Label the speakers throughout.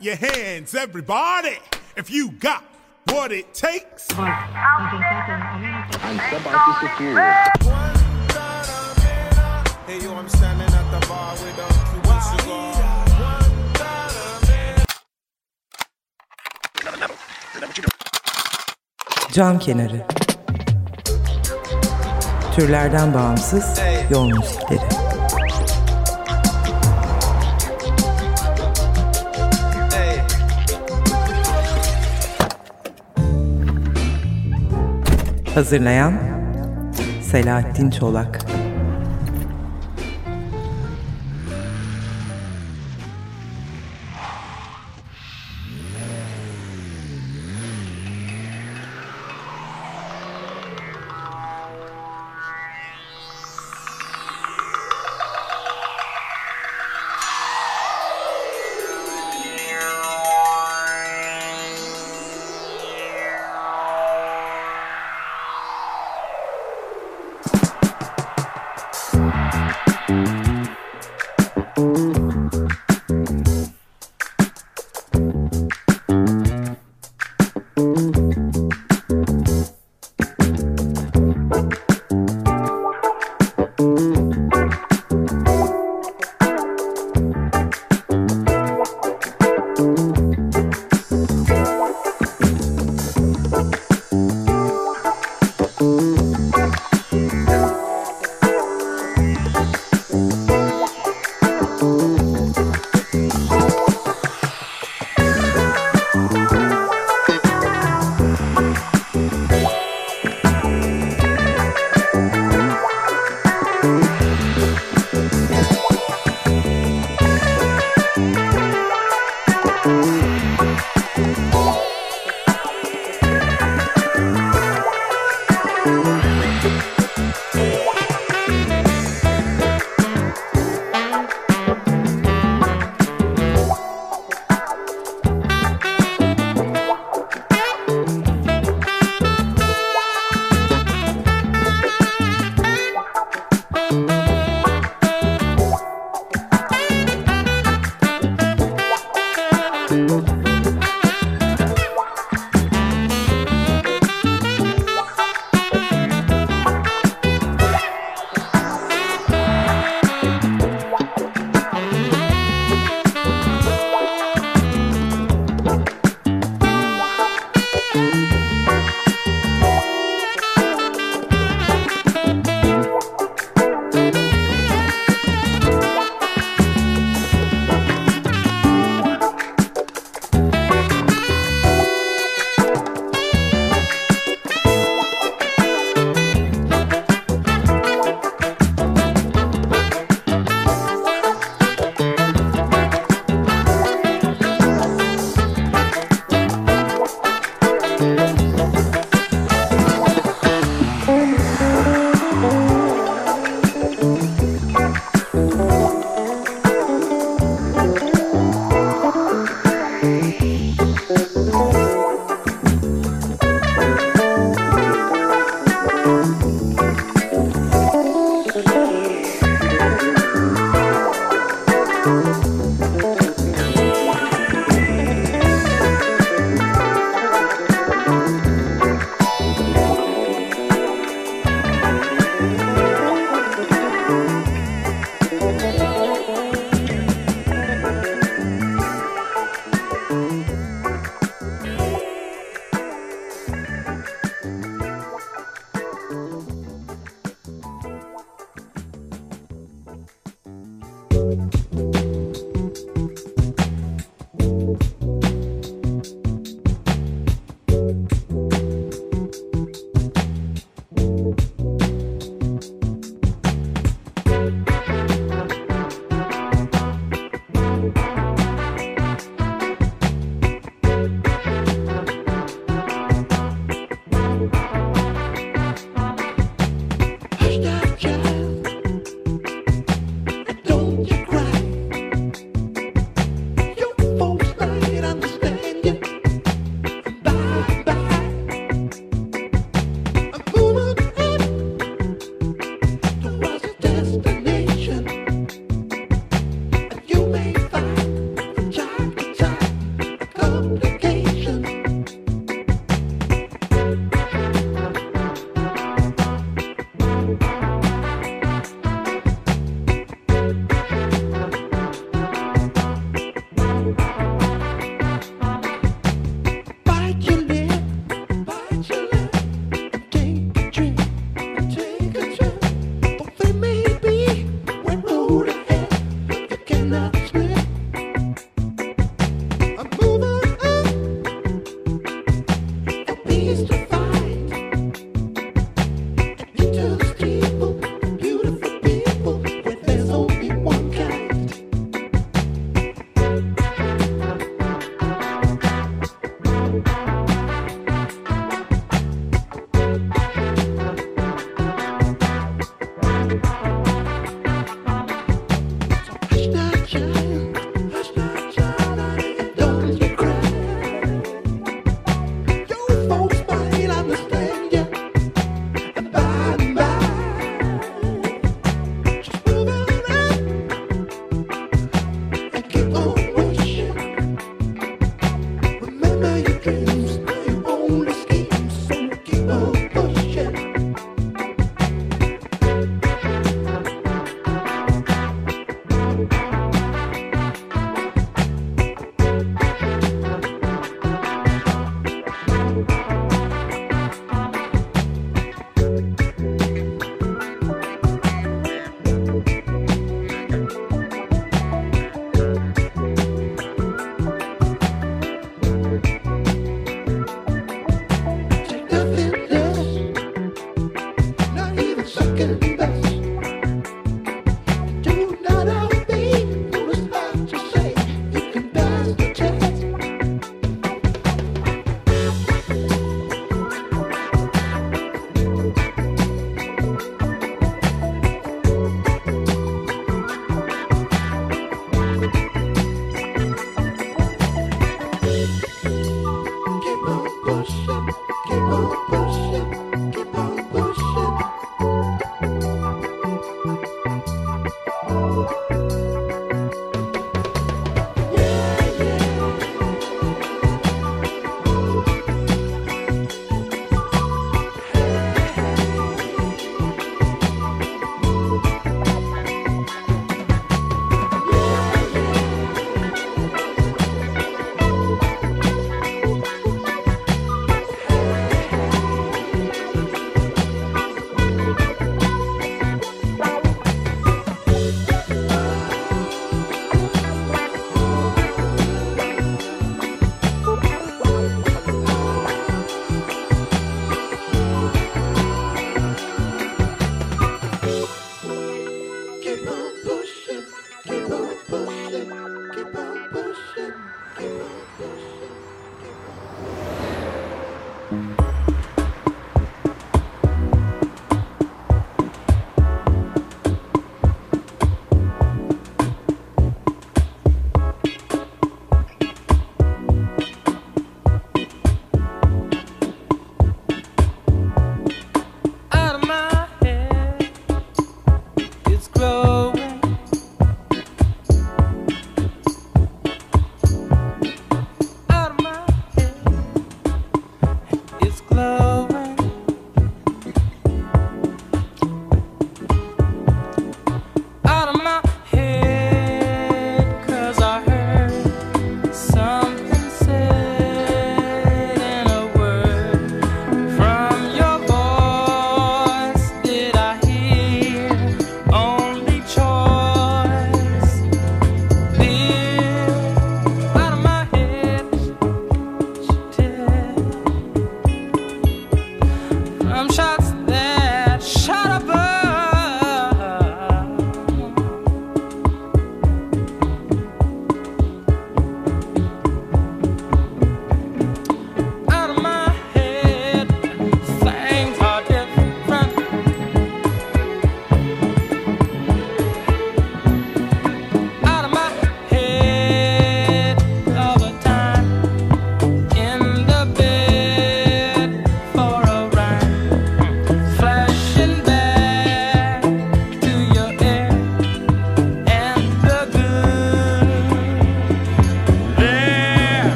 Speaker 1: your hands, everybody, if you got what it takes.
Speaker 2: Cam kenarı. Türlerden bağımsız yol müzikleri. Hazırlayan Selahattin Çolak.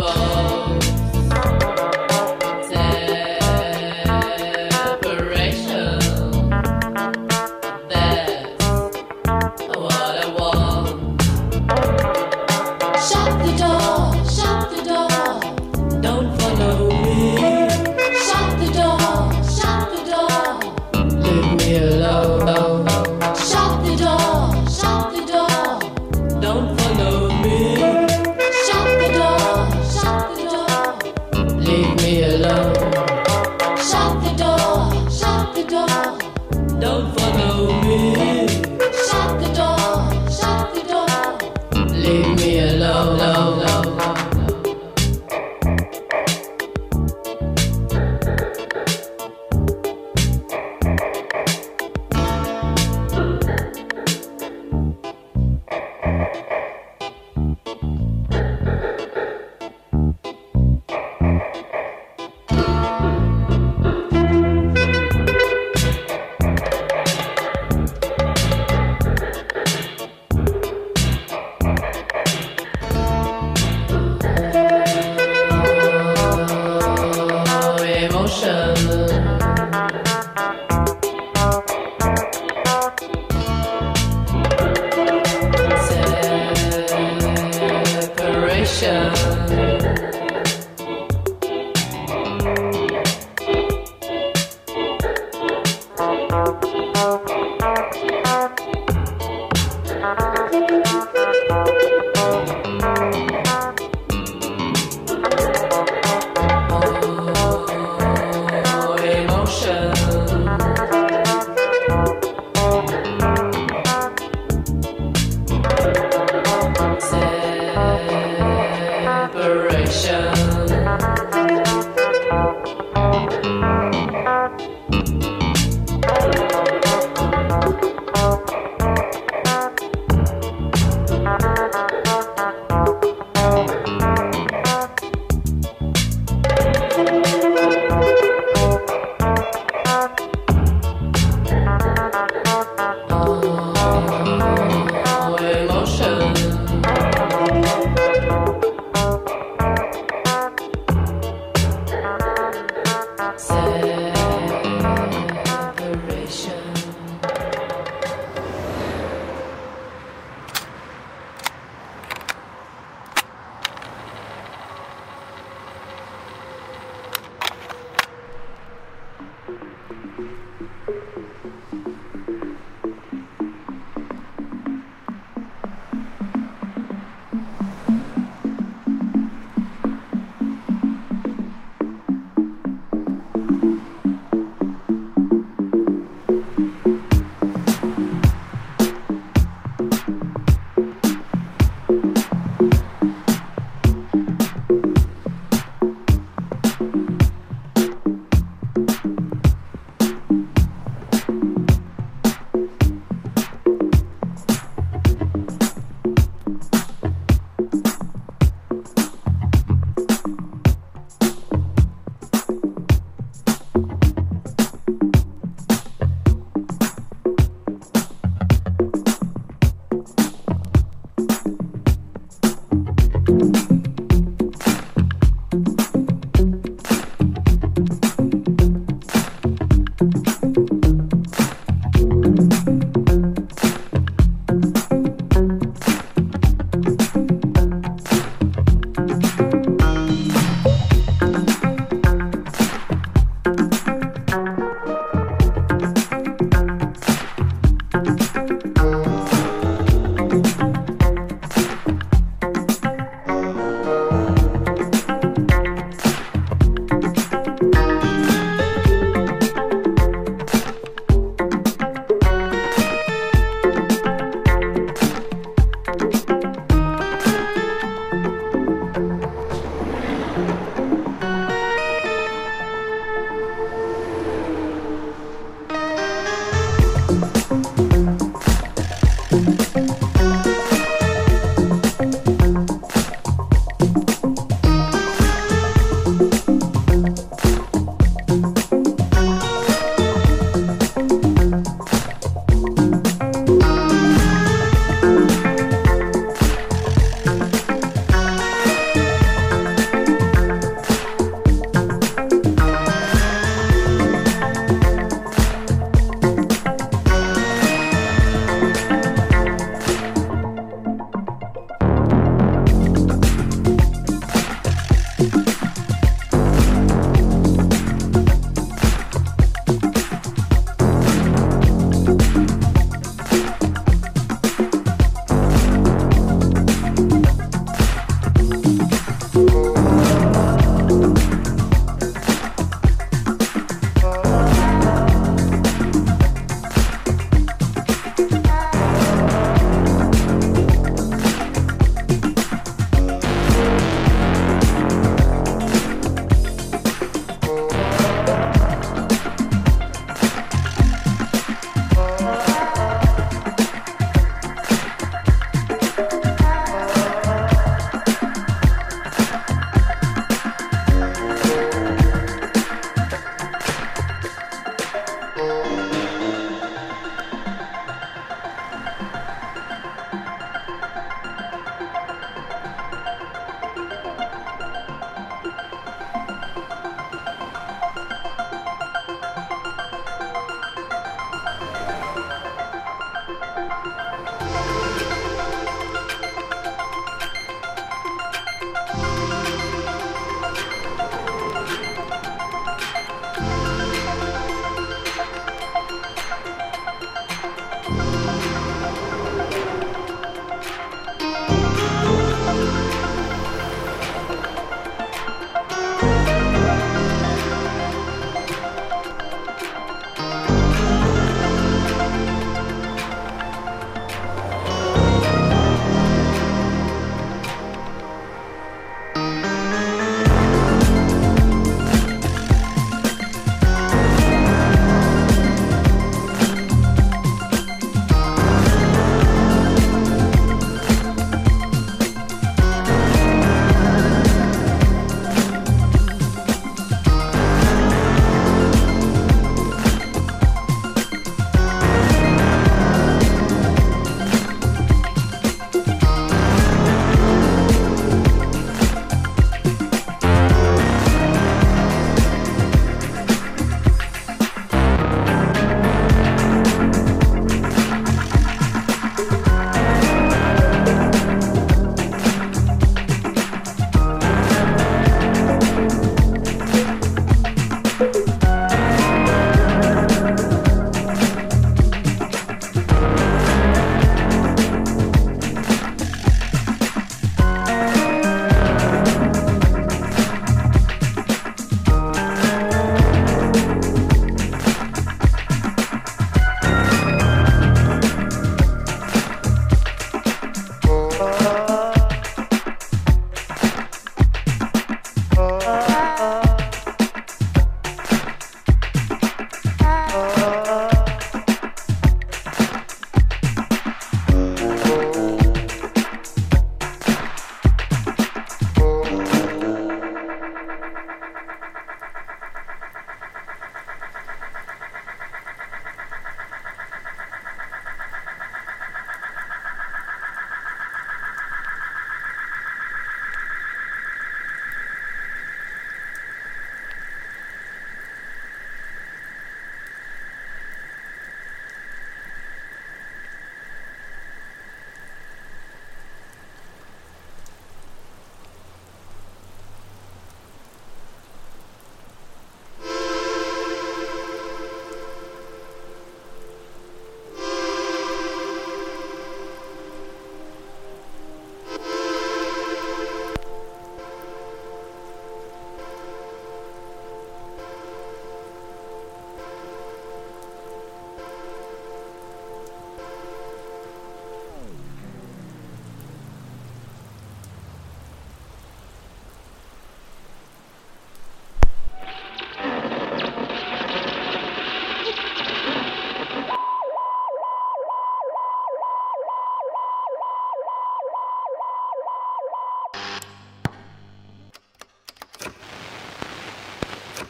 Speaker 3: Oh.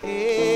Speaker 4: Hey.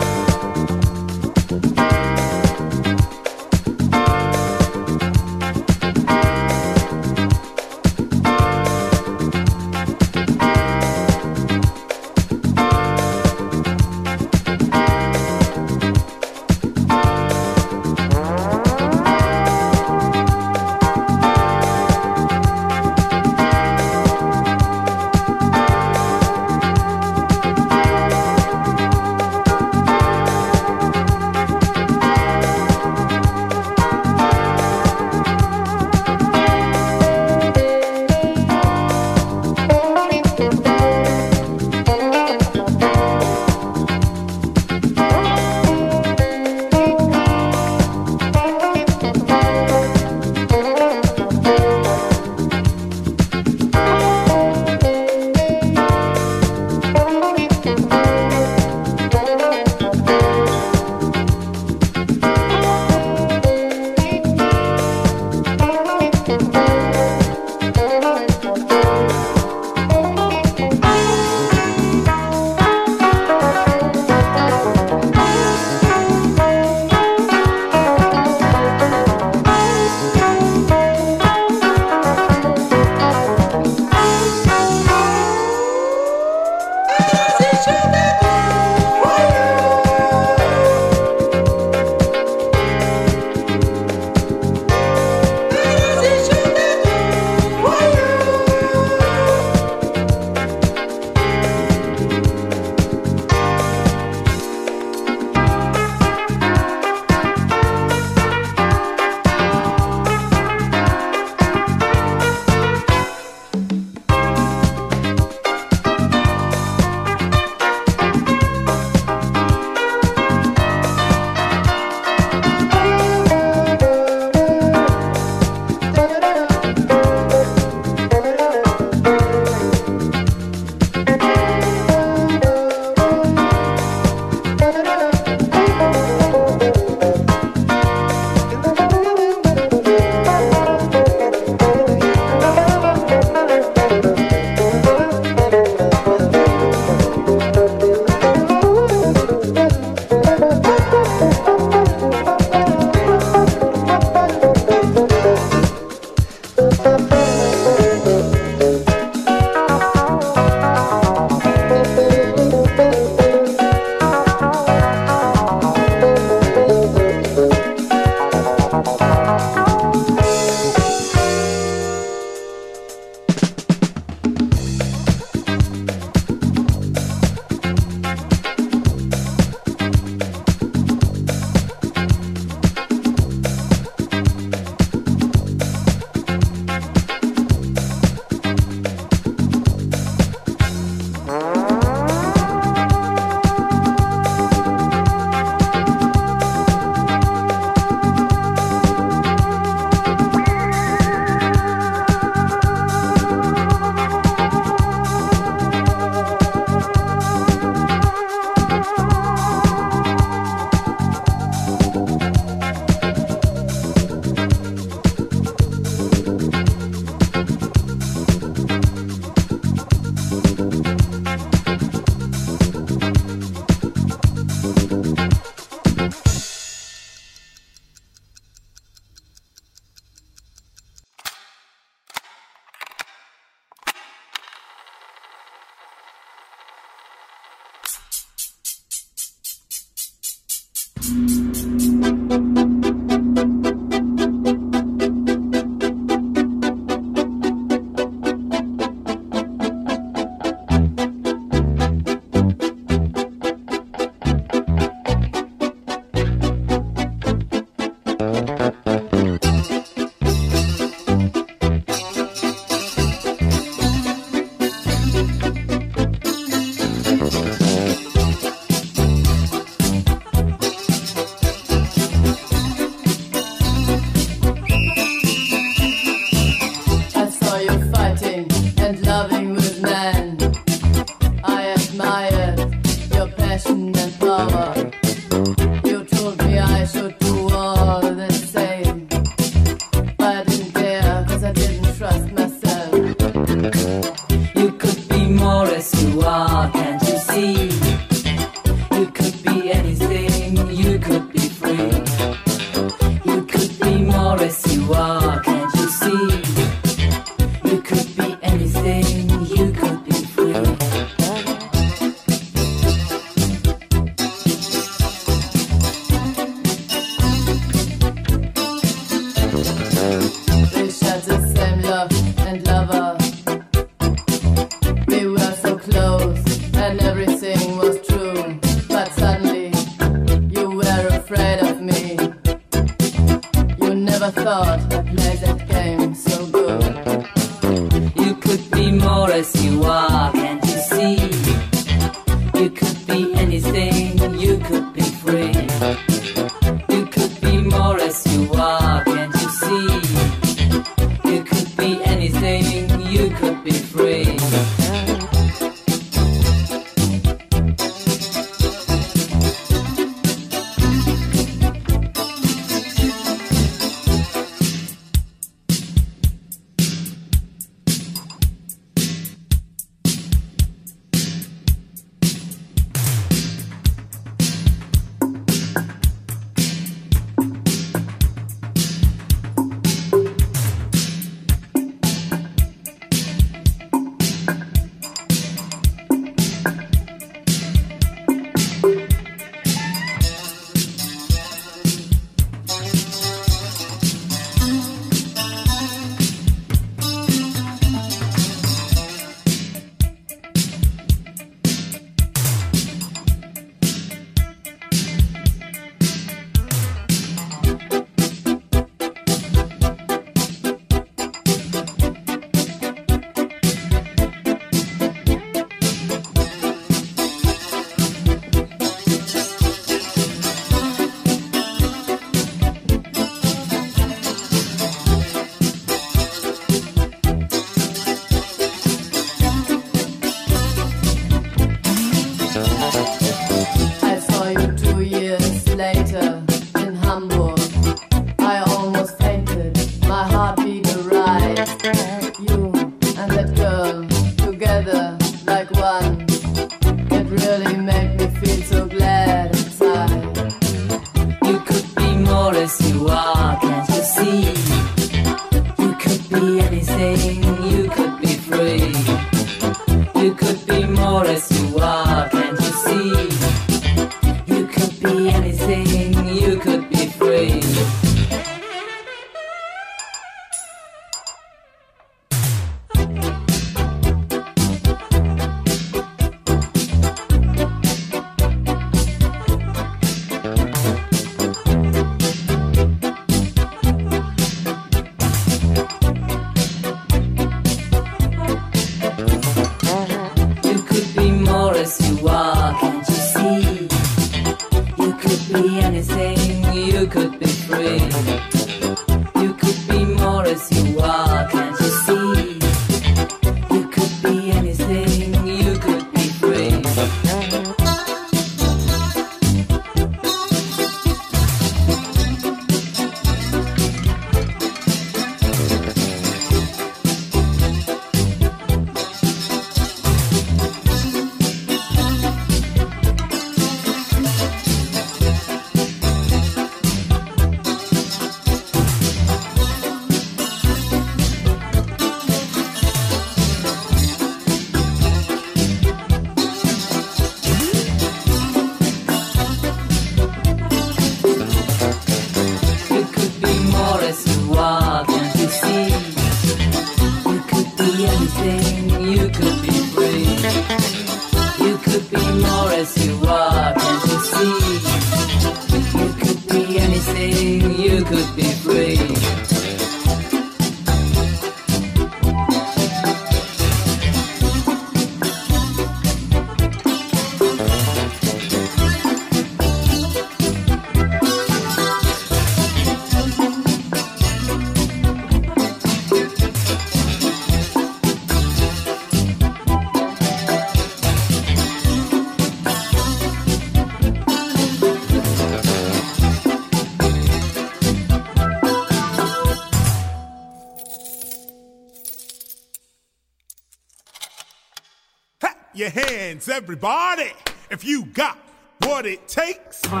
Speaker 5: Everybody, if you got what it takes.
Speaker 1: Hey,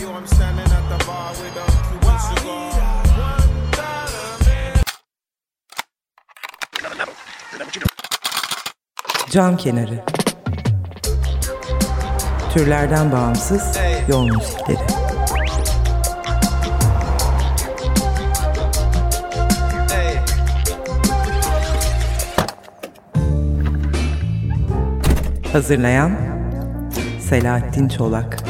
Speaker 1: yo, I'm standing at the bar with a Cuban cigar.
Speaker 2: Cam kenarı. Türlerden bağımsız yol müzikleri. Hazırlayan Selahattin Çolak.